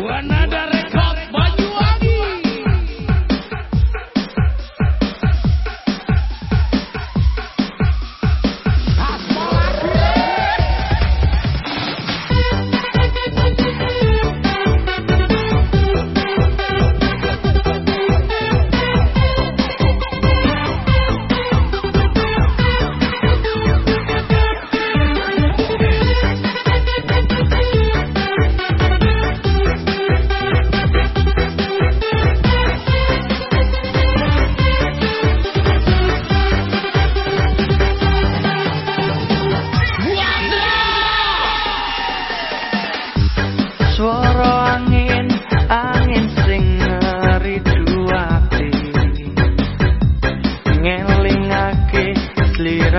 Wanada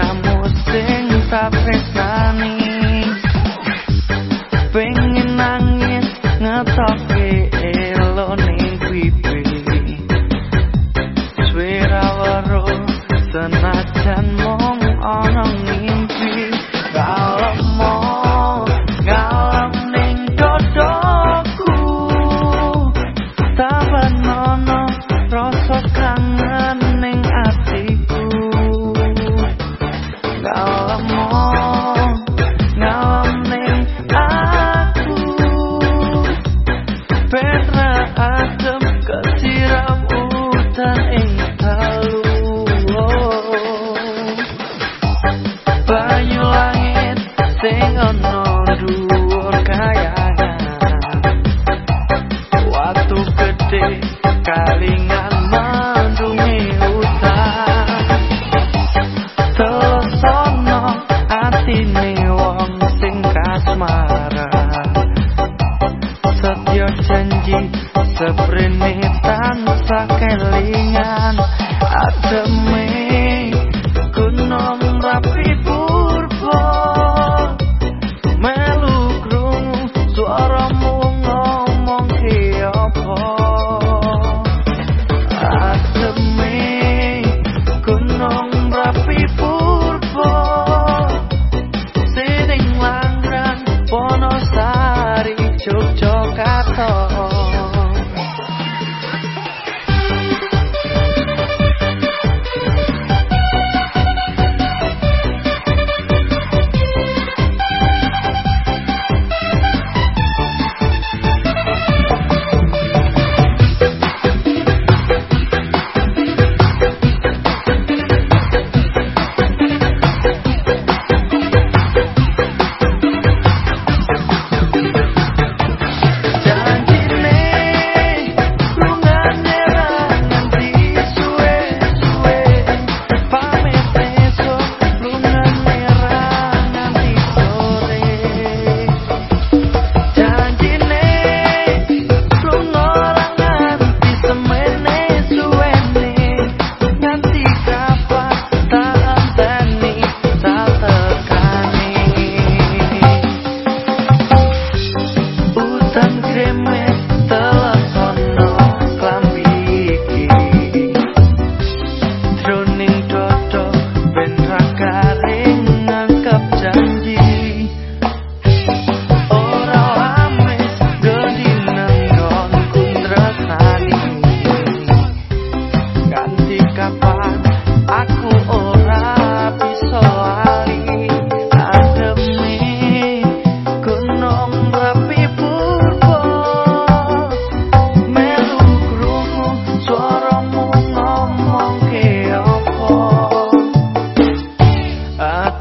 encontramos sin saber nada. kelingan Atemi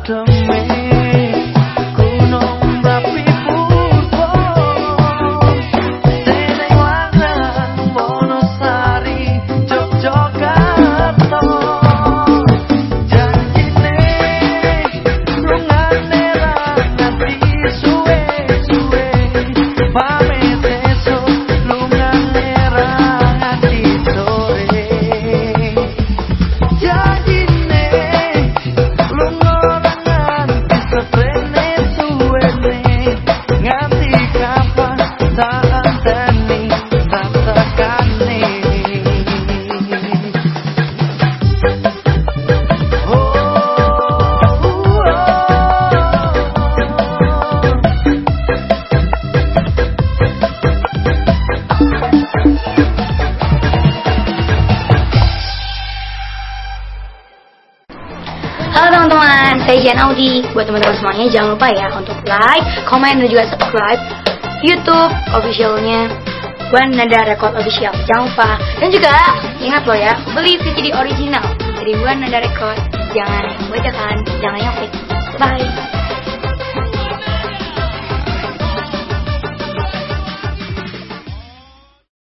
bottom. Jan Audi. Buat teman-teman semuanya jangan lupa ya untuk like, komen dan juga subscribe YouTube officialnya One Nada Record Official. Jangan lupa. Dan juga ingat loh ya, beli VCD original dari One Nada Record. Jangan yang bajakan, jangan yang fake. Bye.